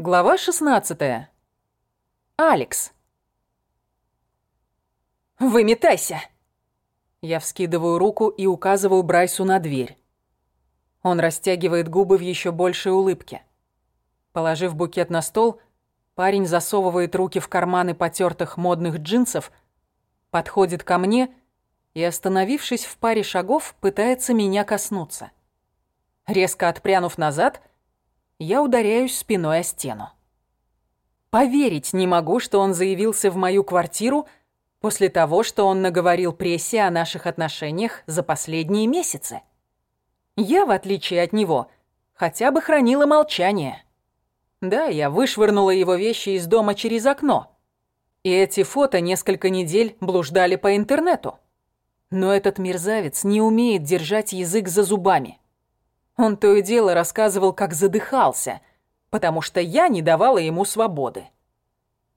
Глава 16. Алекс. «Выметайся!» Я вскидываю руку и указываю Брайсу на дверь. Он растягивает губы в еще большей улыбке. Положив букет на стол, парень засовывает руки в карманы потертых модных джинсов, подходит ко мне и, остановившись в паре шагов, пытается меня коснуться. Резко отпрянув назад, я ударяюсь спиной о стену. Поверить не могу, что он заявился в мою квартиру после того, что он наговорил прессе о наших отношениях за последние месяцы. Я, в отличие от него, хотя бы хранила молчание. Да, я вышвырнула его вещи из дома через окно. И эти фото несколько недель блуждали по интернету. Но этот мерзавец не умеет держать язык за зубами. Он то и дело рассказывал, как задыхался, потому что я не давала ему свободы.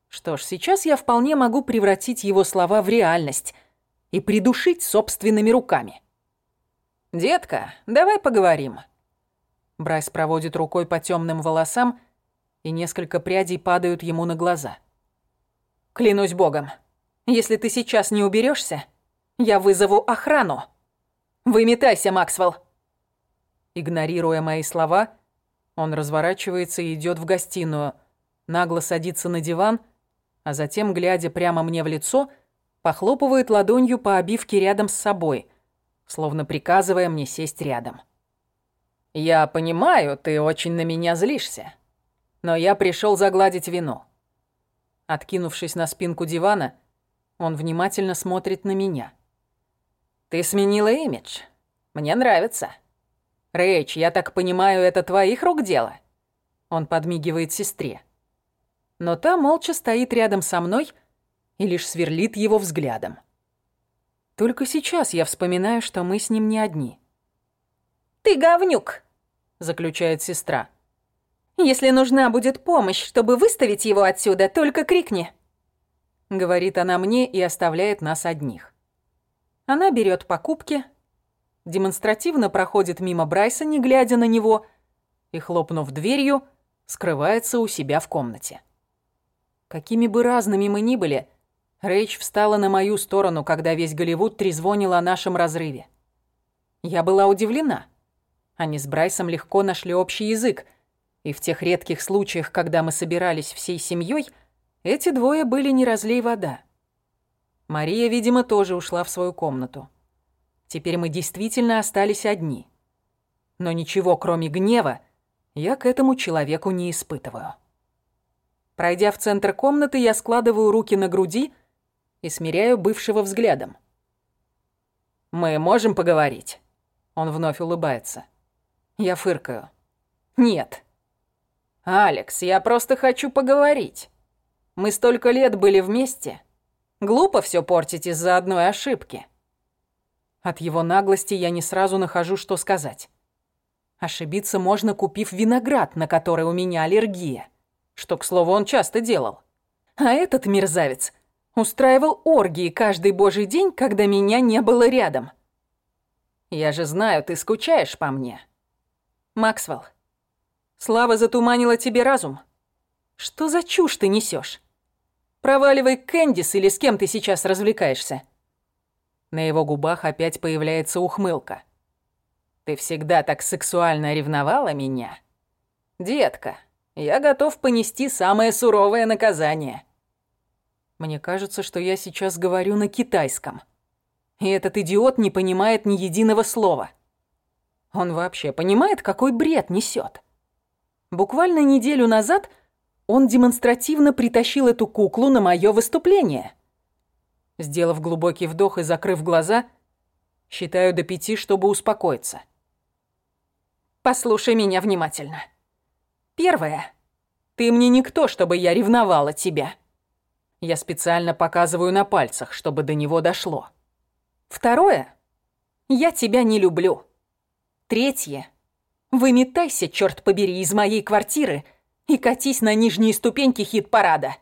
Что ж, сейчас я вполне могу превратить его слова в реальность и придушить собственными руками. «Детка, давай поговорим». Брайс проводит рукой по темным волосам, и несколько прядей падают ему на глаза. «Клянусь богом, если ты сейчас не уберешься, я вызову охрану. Выметайся, Максвелл!» Игнорируя мои слова, он разворачивается и идет в гостиную, нагло садится на диван, а затем, глядя прямо мне в лицо, похлопывает ладонью по обивке рядом с собой, словно приказывая мне сесть рядом. «Я понимаю, ты очень на меня злишься, но я пришел загладить вину». Откинувшись на спинку дивана, он внимательно смотрит на меня. «Ты сменила имидж. Мне нравится». «Рэйч, я так понимаю, это твоих рук дело?» Он подмигивает сестре. Но та молча стоит рядом со мной и лишь сверлит его взглядом. Только сейчас я вспоминаю, что мы с ним не одни. «Ты говнюк!» — заключает сестра. «Если нужна будет помощь, чтобы выставить его отсюда, только крикни!» Говорит она мне и оставляет нас одних. Она берет покупки, демонстративно проходит мимо Брайса, не глядя на него, и, хлопнув дверью, скрывается у себя в комнате. Какими бы разными мы ни были, Рэйч встала на мою сторону, когда весь Голливуд трезвонил о нашем разрыве. Я была удивлена. Они с Брайсом легко нашли общий язык, и в тех редких случаях, когда мы собирались всей семьей, эти двое были не разлей вода. Мария, видимо, тоже ушла в свою комнату. Теперь мы действительно остались одни. Но ничего, кроме гнева, я к этому человеку не испытываю. Пройдя в центр комнаты, я складываю руки на груди и смиряю бывшего взглядом. «Мы можем поговорить?» Он вновь улыбается. Я фыркаю. «Нет». «Алекс, я просто хочу поговорить. Мы столько лет были вместе. Глупо все портить из-за одной ошибки». От его наглости я не сразу нахожу, что сказать. Ошибиться можно, купив виноград, на который у меня аллергия. Что, к слову, он часто делал. А этот мерзавец устраивал оргии каждый божий день, когда меня не было рядом. Я же знаю, ты скучаешь по мне. Максвелл, слава затуманила тебе разум. Что за чушь ты несешь? Проваливай Кэндис или с кем ты сейчас развлекаешься. На его губах опять появляется ухмылка. «Ты всегда так сексуально ревновала меня? Детка, я готов понести самое суровое наказание». Мне кажется, что я сейчас говорю на китайском. И этот идиот не понимает ни единого слова. Он вообще понимает, какой бред несет. Буквально неделю назад он демонстративно притащил эту куклу на мое выступление – Сделав глубокий вдох и закрыв глаза, считаю до пяти, чтобы успокоиться. Послушай меня внимательно. Первое. Ты мне никто, чтобы я ревновала тебя. Я специально показываю на пальцах, чтобы до него дошло. Второе. Я тебя не люблю. Третье. Выметайся, черт побери, из моей квартиры и катись на нижние ступеньки хит-парада.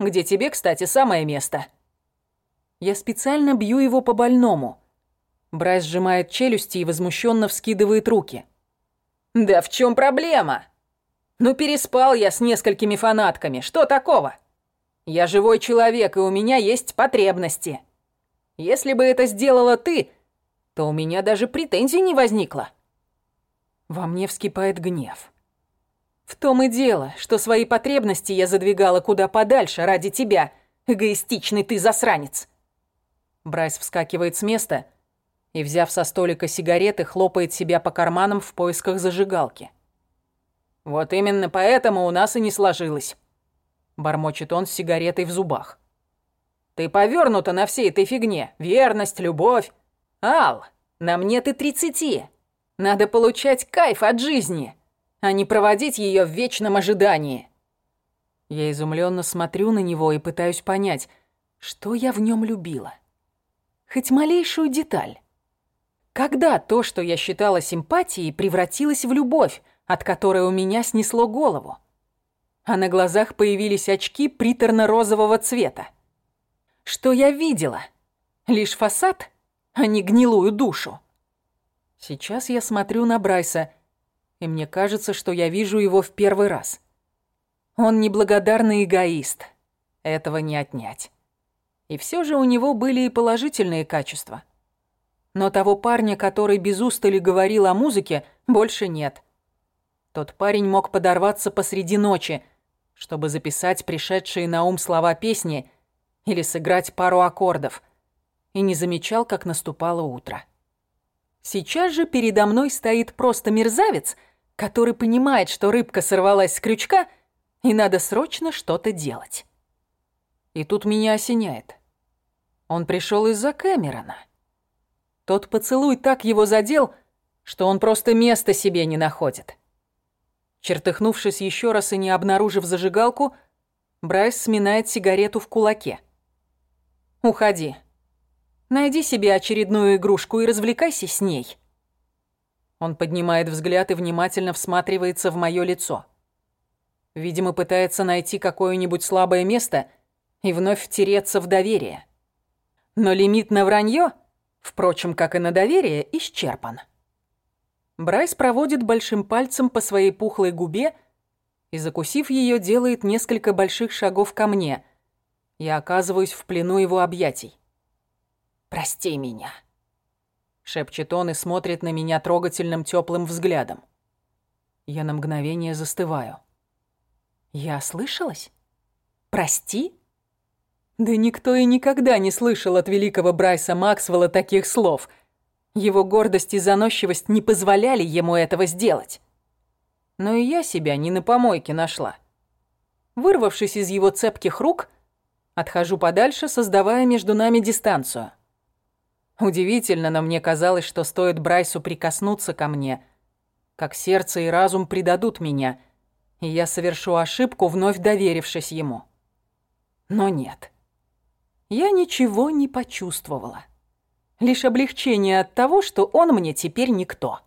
Где тебе, кстати, самое место — я специально бью его по больному. Брайс сжимает челюсти и возмущенно вскидывает руки. «Да в чем проблема? Ну переспал я с несколькими фанатками, что такого? Я живой человек, и у меня есть потребности. Если бы это сделала ты, то у меня даже претензий не возникло. Во мне вскипает гнев. В том и дело, что свои потребности я задвигала куда подальше ради тебя, эгоистичный ты засранец. Брайс вскакивает с места и, взяв со столика сигареты, хлопает себя по карманам в поисках зажигалки. «Вот именно поэтому у нас и не сложилось», — бормочет он с сигаретой в зубах. «Ты повернута на всей этой фигне. Верность, любовь. Ал, на мне ты тридцати. Надо получать кайф от жизни, а не проводить ее в вечном ожидании». Я изумленно смотрю на него и пытаюсь понять, что я в нем любила. Хоть малейшую деталь. Когда то, что я считала симпатией, превратилось в любовь, от которой у меня снесло голову? А на глазах появились очки приторно-розового цвета. Что я видела? Лишь фасад, а не гнилую душу. Сейчас я смотрю на Брайса, и мне кажется, что я вижу его в первый раз. Он неблагодарный эгоист. Этого не отнять. И все же у него были и положительные качества. Но того парня, который без устали говорил о музыке, больше нет. Тот парень мог подорваться посреди ночи, чтобы записать пришедшие на ум слова песни или сыграть пару аккордов, и не замечал, как наступало утро. Сейчас же передо мной стоит просто мерзавец, который понимает, что рыбка сорвалась с крючка, и надо срочно что-то делать. И тут меня осеняет. Он пришел из-за Кэмерона. Тот поцелуй так его задел, что он просто места себе не находит. Чертыхнувшись еще раз и не обнаружив зажигалку, Брайс сминает сигарету в кулаке. «Уходи. Найди себе очередную игрушку и развлекайся с ней». Он поднимает взгляд и внимательно всматривается в мое лицо. Видимо, пытается найти какое-нибудь слабое место и вновь втереться в доверие. Но лимит на вранье, впрочем, как и на доверие, исчерпан. Брайс проводит большим пальцем по своей пухлой губе и, закусив ее, делает несколько больших шагов ко мне. Я оказываюсь в плену его объятий. «Прости меня», — шепчет он и смотрит на меня трогательным теплым взглядом. Я на мгновение застываю. «Я слышалась? Прости?» Да никто и никогда не слышал от великого Брайса Максвелла таких слов. Его гордость и заносчивость не позволяли ему этого сделать. Но и я себя не на помойке нашла. Вырвавшись из его цепких рук, отхожу подальше, создавая между нами дистанцию. Удивительно, но мне казалось, что стоит Брайсу прикоснуться ко мне, как сердце и разум предадут меня, и я совершу ошибку, вновь доверившись ему. Но нет я ничего не почувствовала. Лишь облегчение от того, что он мне теперь никто.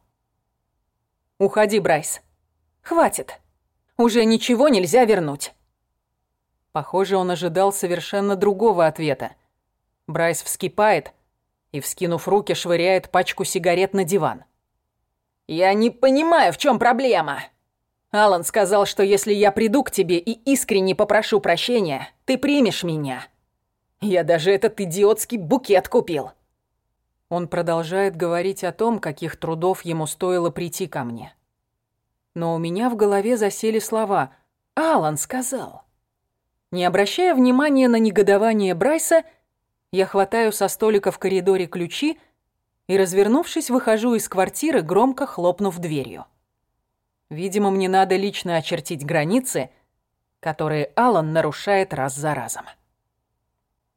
«Уходи, Брайс. Хватит. Уже ничего нельзя вернуть». Похоже, он ожидал совершенно другого ответа. Брайс вскипает и, вскинув руки, швыряет пачку сигарет на диван. «Я не понимаю, в чем проблема!» Алан сказал, что если я приду к тебе и искренне попрошу прощения, ты примешь меня. Я даже этот идиотский букет купил. Он продолжает говорить о том, каких трудов ему стоило прийти ко мне. Но у меня в голове засели слова «Алан сказал». Не обращая внимания на негодование Брайса, я хватаю со столика в коридоре ключи и, развернувшись, выхожу из квартиры, громко хлопнув дверью. Видимо, мне надо лично очертить границы, которые Алан нарушает раз за разом.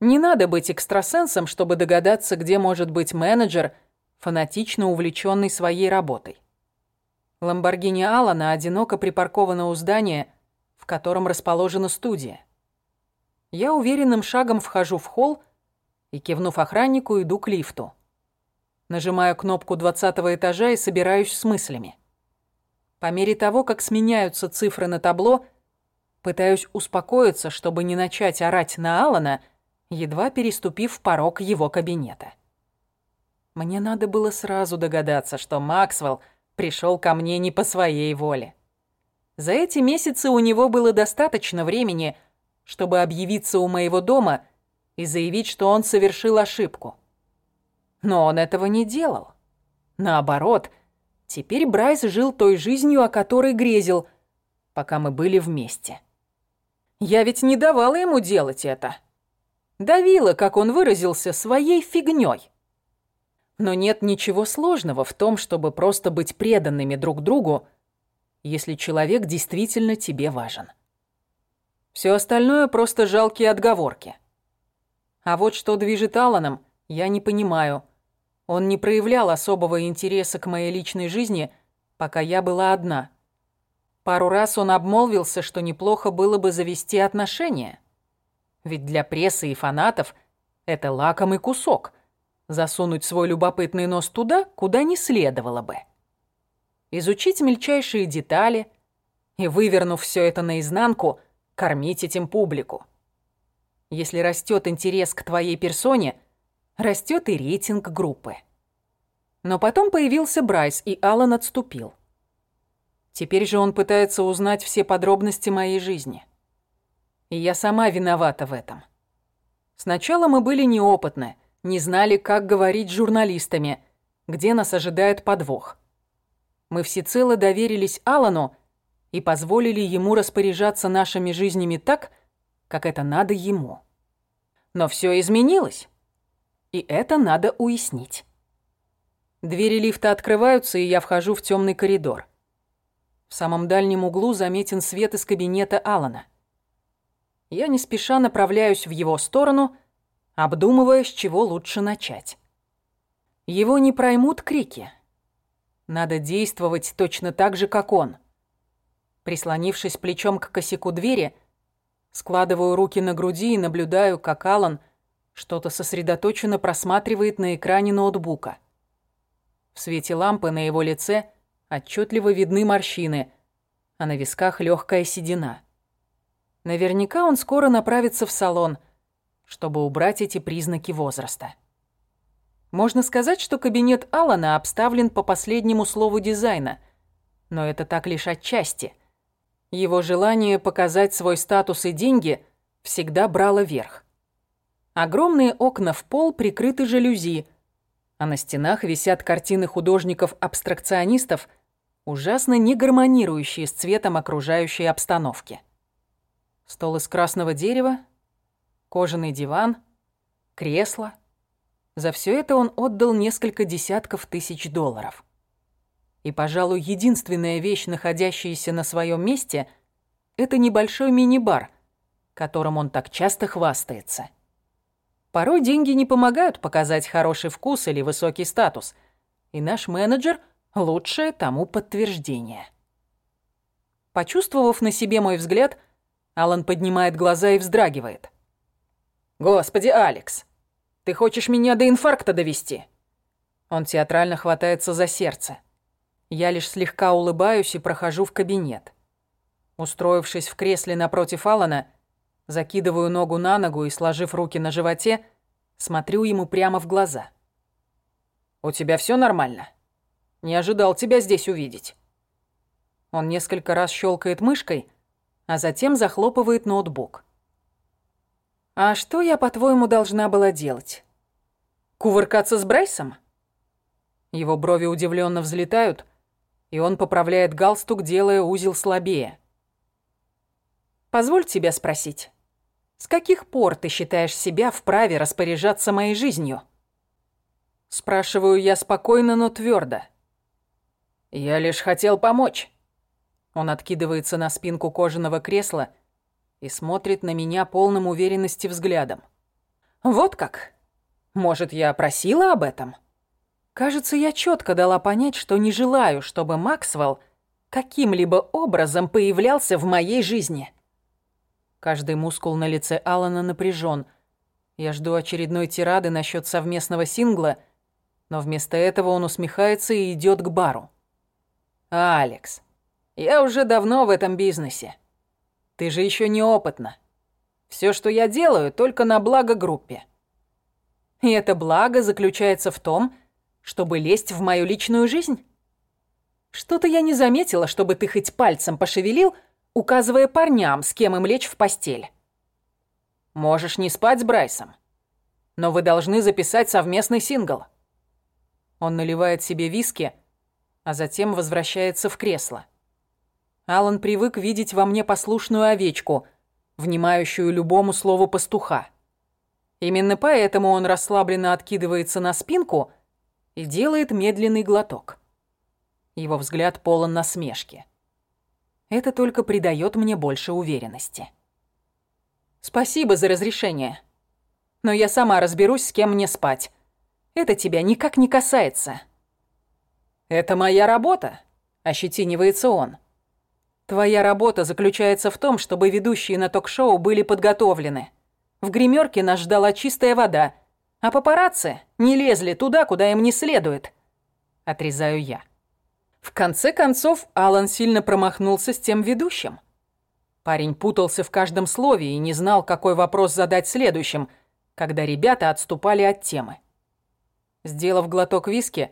Не надо быть экстрасенсом, чтобы догадаться, где может быть менеджер, фанатично увлеченный своей работой. Ламборгини Алана одиноко припаркована у здания, в котором расположена студия. Я уверенным шагом вхожу в холл и, кивнув охраннику, иду к лифту. Нажимаю кнопку двадцатого этажа и собираюсь с мыслями. По мере того, как сменяются цифры на табло, пытаюсь успокоиться, чтобы не начать орать на Алана – едва переступив порог его кабинета. Мне надо было сразу догадаться, что Максвелл пришел ко мне не по своей воле. За эти месяцы у него было достаточно времени, чтобы объявиться у моего дома и заявить, что он совершил ошибку. Но он этого не делал. Наоборот, теперь Брайс жил той жизнью, о которой грезил, пока мы были вместе. Я ведь не давала ему делать это. Давила, как он выразился, своей фигнёй. Но нет ничего сложного в том, чтобы просто быть преданными друг другу, если человек действительно тебе важен. Все остальное просто жалкие отговорки. А вот что движет Аланом, я не понимаю. Он не проявлял особого интереса к моей личной жизни, пока я была одна. Пару раз он обмолвился, что неплохо было бы завести отношения. Ведь для прессы и фанатов это лакомый кусок — засунуть свой любопытный нос туда, куда не следовало бы. Изучить мельчайшие детали и, вывернув все это наизнанку, кормить этим публику. Если растет интерес к твоей персоне, растет и рейтинг группы. Но потом появился Брайс, и Алан отступил. Теперь же он пытается узнать все подробности моей жизни. И я сама виновата в этом. Сначала мы были неопытны, не знали, как говорить с журналистами, где нас ожидает подвох. Мы всецело доверились Алану и позволили ему распоряжаться нашими жизнями так, как это надо ему. Но все изменилось, и это надо уяснить. Двери лифта открываются, и я вхожу в темный коридор. В самом дальнем углу заметен свет из кабинета Алана. Я не спеша направляюсь в его сторону, обдумывая, с чего лучше начать. Его не проймут крики. Надо действовать точно так же, как он. Прислонившись плечом к косяку двери, складываю руки на груди и наблюдаю, как Алан что-то сосредоточенно просматривает на экране ноутбука. В свете лампы на его лице отчетливо видны морщины, а на висках легкая седина. Наверняка он скоро направится в салон, чтобы убрать эти признаки возраста. Можно сказать, что кабинет Алана обставлен по последнему слову дизайна, но это так лишь отчасти. Его желание показать свой статус и деньги всегда брало верх. Огромные окна в пол прикрыты жалюзи, а на стенах висят картины художников-абстракционистов, ужасно не гармонирующие с цветом окружающей обстановки. Стол из красного дерева, кожаный диван, кресло. За все это он отдал несколько десятков тысяч долларов. И, пожалуй, единственная вещь, находящаяся на своем месте, это небольшой мини-бар, которым он так часто хвастается. Порой деньги не помогают показать хороший вкус или высокий статус, и наш менеджер — лучшее тому подтверждение. Почувствовав на себе мой взгляд, Алан поднимает глаза и вздрагивает. «Господи, Алекс, ты хочешь меня до инфаркта довести?» Он театрально хватается за сердце. Я лишь слегка улыбаюсь и прохожу в кабинет. Устроившись в кресле напротив Алана, закидываю ногу на ногу и, сложив руки на животе, смотрю ему прямо в глаза. «У тебя все нормально? Не ожидал тебя здесь увидеть». Он несколько раз щелкает мышкой, а затем захлопывает ноутбук. «А что я, по-твоему, должна была делать? Кувыркаться с Брайсом?» Его брови удивленно взлетают, и он поправляет галстук, делая узел слабее. «Позволь тебя спросить, с каких пор ты считаешь себя вправе распоряжаться моей жизнью?» Спрашиваю я спокойно, но твердо. «Я лишь хотел помочь». Он откидывается на спинку кожаного кресла и смотрит на меня полным уверенности взглядом. «Вот как? Может, я просила об этом?» Кажется, я четко дала понять, что не желаю, чтобы Максвелл каким-либо образом появлялся в моей жизни. Каждый мускул на лице Алана напряжен. Я жду очередной тирады насчет совместного сингла, но вместо этого он усмехается и идет к бару. «Алекс, я уже давно в этом бизнесе. Ты же еще неопытна. Все, что я делаю, только на благо группе. И это благо заключается в том, чтобы лезть в мою личную жизнь? Что-то я не заметила, чтобы ты хоть пальцем пошевелил, указывая парням, с кем им лечь в постель. Можешь не спать с Брайсом, но вы должны записать совместный сингл. Он наливает себе виски, а затем возвращается в кресло. Алан привык видеть во мне послушную овечку, внимающую любому слову пастуха. Именно поэтому он расслабленно откидывается на спинку и делает медленный глоток. Его взгляд полон насмешки. Это только придает мне больше уверенности. Спасибо за разрешение. Но я сама разберусь, с кем мне спать. Это тебя никак не касается. Это моя работа, ощетинивается он. Твоя работа заключается в том, чтобы ведущие на ток-шоу были подготовлены. В гримерке нас ждала чистая вода, а папарацци не лезли туда, куда им не следует. Отрезаю я. В конце концов, Алан сильно промахнулся с тем ведущим. Парень путался в каждом слове и не знал, какой вопрос задать следующим, когда ребята отступали от темы. Сделав глоток виски,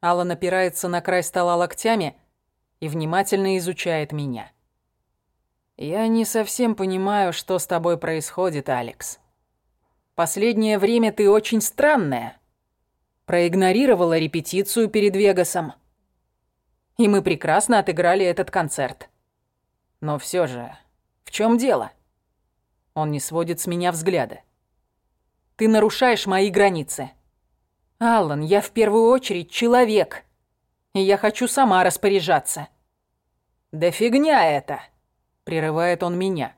Алан опирается на край стола локтями и внимательно изучает меня. «Я не совсем понимаю, что с тобой происходит, Алекс. Последнее время ты очень странная. Проигнорировала репетицию перед Вегасом. И мы прекрасно отыграли этот концерт. Но все же, в чем дело?» Он не сводит с меня взгляда. «Ты нарушаешь мои границы. Аллан, я в первую очередь человек, и я хочу сама распоряжаться». «Да фигня это!» Прерывает он меня.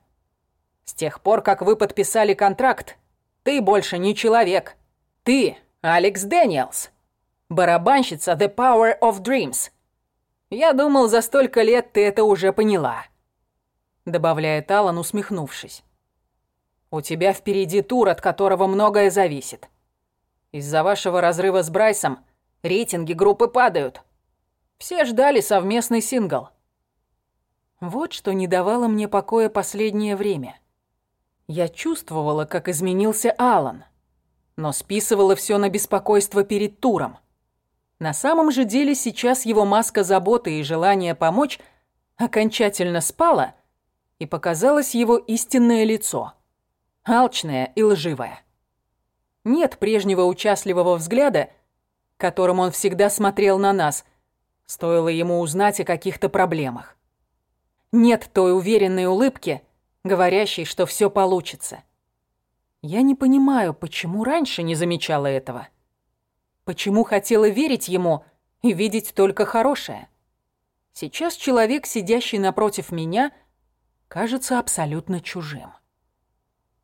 С тех пор, как вы подписали контракт, ты больше не человек. Ты Алекс Дэниелс. Барабанщица The Power of Dreams. Я думал, за столько лет ты это уже поняла. Добавляет Алан, усмехнувшись. У тебя впереди тур, от которого многое зависит. Из-за вашего разрыва с Брайсом рейтинги группы падают. Все ждали совместный сингл. Вот что не давало мне покоя последнее время. Я чувствовала, как изменился Алан, но списывала все на беспокойство перед туром. На самом же деле сейчас его маска заботы и желания помочь окончательно спала, и показалось его истинное лицо. Алчное и лживое. Нет прежнего участливого взгляда, которым он всегда смотрел на нас, стоило ему узнать о каких-то проблемах. Нет той уверенной улыбки, говорящей, что все получится. Я не понимаю, почему раньше не замечала этого. Почему хотела верить ему и видеть только хорошее. Сейчас человек, сидящий напротив меня, кажется абсолютно чужим.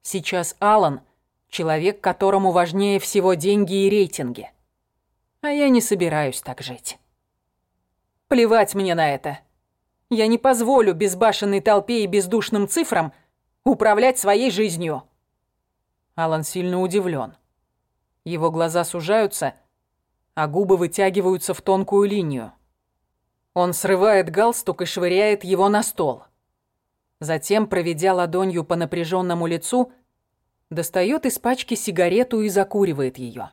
Сейчас Алан — человек, которому важнее всего деньги и рейтинги. А я не собираюсь так жить. Плевать мне на это. Я не позволю безбашенной толпе и бездушным цифрам управлять своей жизнью. Алан сильно удивлен. Его глаза сужаются, а губы вытягиваются в тонкую линию. Он срывает галстук и швыряет его на стол. Затем, проведя ладонью по напряженному лицу, достает из пачки сигарету и закуривает ее.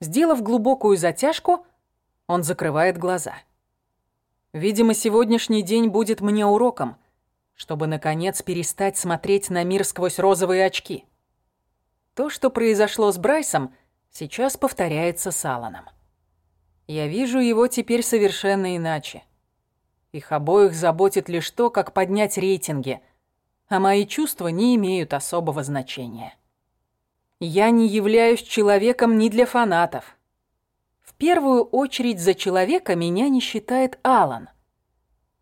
Сделав глубокую затяжку, он закрывает глаза. Видимо, сегодняшний день будет мне уроком, чтобы, наконец, перестать смотреть на мир сквозь розовые очки. То, что произошло с Брайсом, сейчас повторяется с Аланом. Я вижу его теперь совершенно иначе. Их обоих заботит лишь то, как поднять рейтинги, а мои чувства не имеют особого значения. Я не являюсь человеком ни для фанатов, первую очередь за человека меня не считает Алан.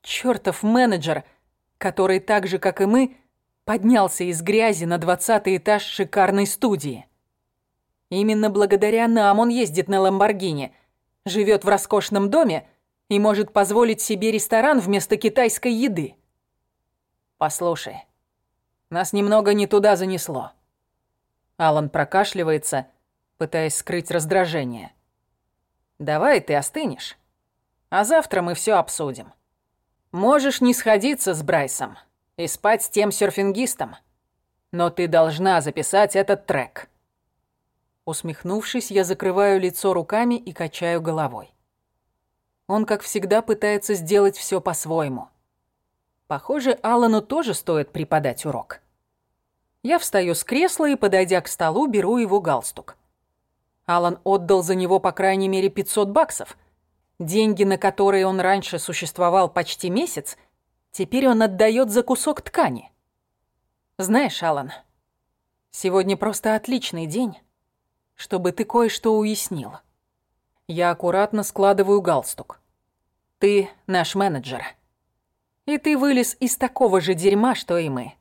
Чёртов менеджер, который так же, как и мы, поднялся из грязи на двадцатый этаж шикарной студии. Именно благодаря нам он ездит на Ламборгини, живет в роскошном доме и может позволить себе ресторан вместо китайской еды. Послушай, нас немного не туда занесло. Алан прокашливается, пытаясь скрыть раздражение. Давай ты остынешь. А завтра мы все обсудим. Можешь не сходиться с Брайсом и спать с тем серфингистом, но ты должна записать этот трек. Усмехнувшись, я закрываю лицо руками и качаю головой. Он, как всегда, пытается сделать все по-своему. Похоже, Алану тоже стоит преподать урок. Я встаю с кресла и, подойдя к столу, беру его галстук. Алан отдал за него по крайней мере 500 баксов. Деньги, на которые он раньше существовал почти месяц, теперь он отдает за кусок ткани. Знаешь, Алан, сегодня просто отличный день, чтобы ты кое-что уяснил. Я аккуратно складываю галстук. Ты наш менеджер. И ты вылез из такого же дерьма, что и мы.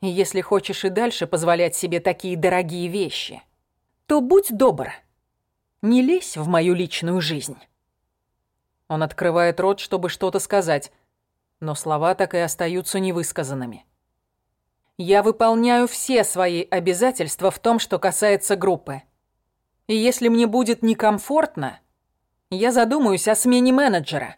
И если хочешь и дальше позволять себе такие дорогие вещи, то будь добр, не лезь в мою личную жизнь. Он открывает рот, чтобы что-то сказать, но слова так и остаются невысказанными. Я выполняю все свои обязательства в том, что касается группы. И если мне будет некомфортно, я задумаюсь о смене менеджера.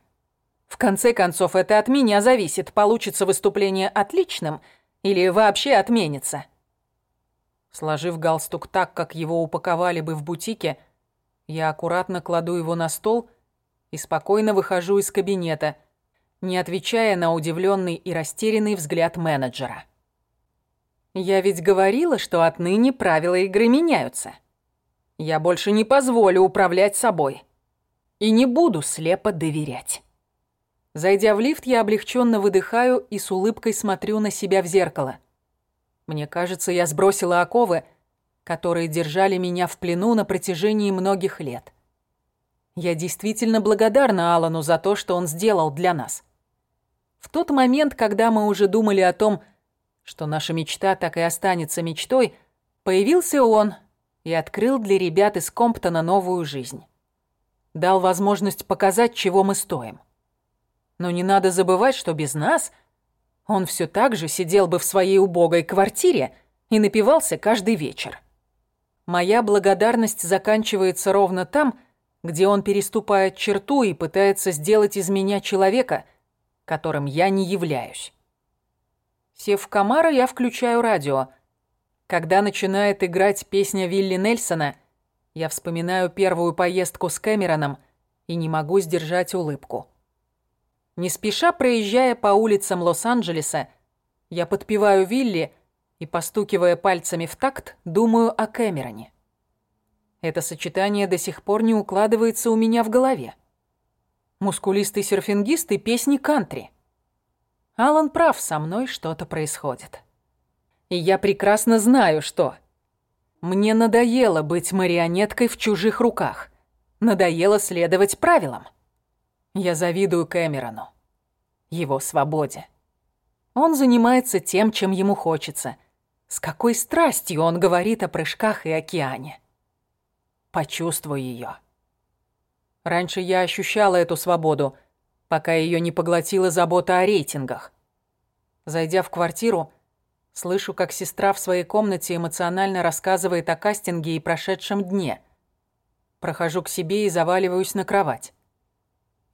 В конце концов, это от меня зависит, получится выступление отличным или вообще отменится. Сложив галстук так, как его упаковали бы в бутике, я аккуратно кладу его на стол и спокойно выхожу из кабинета, не отвечая на удивленный и растерянный взгляд менеджера. Я ведь говорила, что отныне правила игры меняются. Я больше не позволю управлять собой. И не буду слепо доверять. Зайдя в лифт, я облегченно выдыхаю и с улыбкой смотрю на себя в зеркало. Мне кажется, я сбросила оковы, которые держали меня в плену на протяжении многих лет. Я действительно благодарна Алану за то, что он сделал для нас. В тот момент, когда мы уже думали о том, что наша мечта так и останется мечтой, появился он — и открыл для ребят из Комптона новую жизнь. Дал возможность показать, чего мы стоим. Но не надо забывать, что без нас он все так же сидел бы в своей убогой квартире и напивался каждый вечер. Моя благодарность заканчивается ровно там, где он переступает черту и пытается сделать из меня человека, которым я не являюсь. Сев в Камара, я включаю радио — когда начинает играть песня Вилли Нельсона, я вспоминаю первую поездку с Кэмероном и не могу сдержать улыбку. Не спеша проезжая по улицам Лос-Анджелеса, я подпеваю Вилли и, постукивая пальцами в такт, думаю о Кэмероне. Это сочетание до сих пор не укладывается у меня в голове. Мускулистый серфингист и песни кантри. Алан прав, со мной что-то происходит. И я прекрасно знаю, что. Мне надоело быть марионеткой в чужих руках. Надоело следовать правилам. Я завидую Кэмерону. Его свободе. Он занимается тем, чем ему хочется. С какой страстью он говорит о прыжках и океане. Почувствуй ее. Раньше я ощущала эту свободу, пока ее не поглотила забота о рейтингах. Зайдя в квартиру, Слышу, как сестра в своей комнате эмоционально рассказывает о кастинге и прошедшем дне. Прохожу к себе и заваливаюсь на кровать.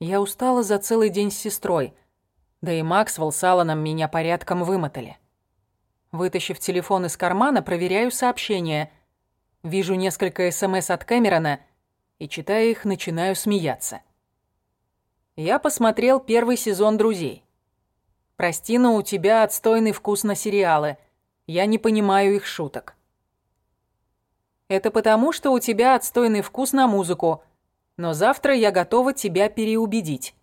Я устала за целый день с сестрой, да и Максвелл с Алланом меня порядком вымотали. Вытащив телефон из кармана, проверяю сообщения. Вижу несколько СМС от Кэмерона и, читая их, начинаю смеяться. Я посмотрел первый сезон «Друзей». Прости, но у тебя отстойный вкус на сериалы. Я не понимаю их шуток. Это потому, что у тебя отстойный вкус на музыку. Но завтра я готова тебя переубедить.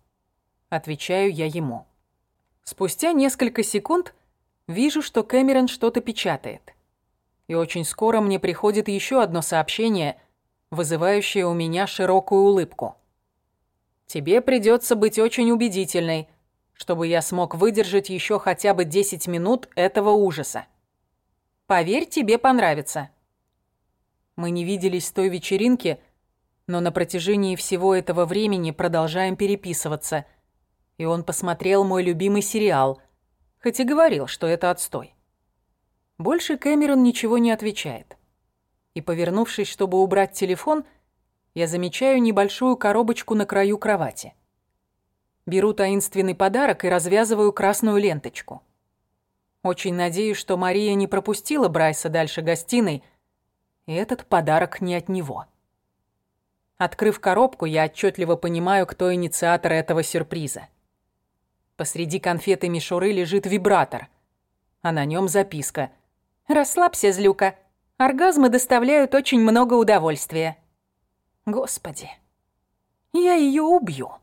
Отвечаю я ему. Спустя несколько секунд вижу, что Кэмерон что-то печатает. И очень скоро мне приходит еще одно сообщение, вызывающее у меня широкую улыбку. Тебе придется быть очень убедительной, чтобы я смог выдержать еще хотя бы 10 минут этого ужаса. Поверь, тебе понравится. Мы не виделись с той вечеринки, но на протяжении всего этого времени продолжаем переписываться. И он посмотрел мой любимый сериал, хоть и говорил, что это отстой. Больше Кэмерон ничего не отвечает. И, повернувшись, чтобы убрать телефон, я замечаю небольшую коробочку на краю кровати. Беру таинственный подарок и развязываю красную ленточку. Очень надеюсь, что Мария не пропустила Брайса дальше гостиной, и этот подарок не от него. Открыв коробку, я отчетливо понимаю, кто инициатор этого сюрприза. Посреди конфеты мишуры лежит вибратор, а на нем записка. «Расслабься, злюка. Оргазмы доставляют очень много удовольствия». Господи, я ее убью.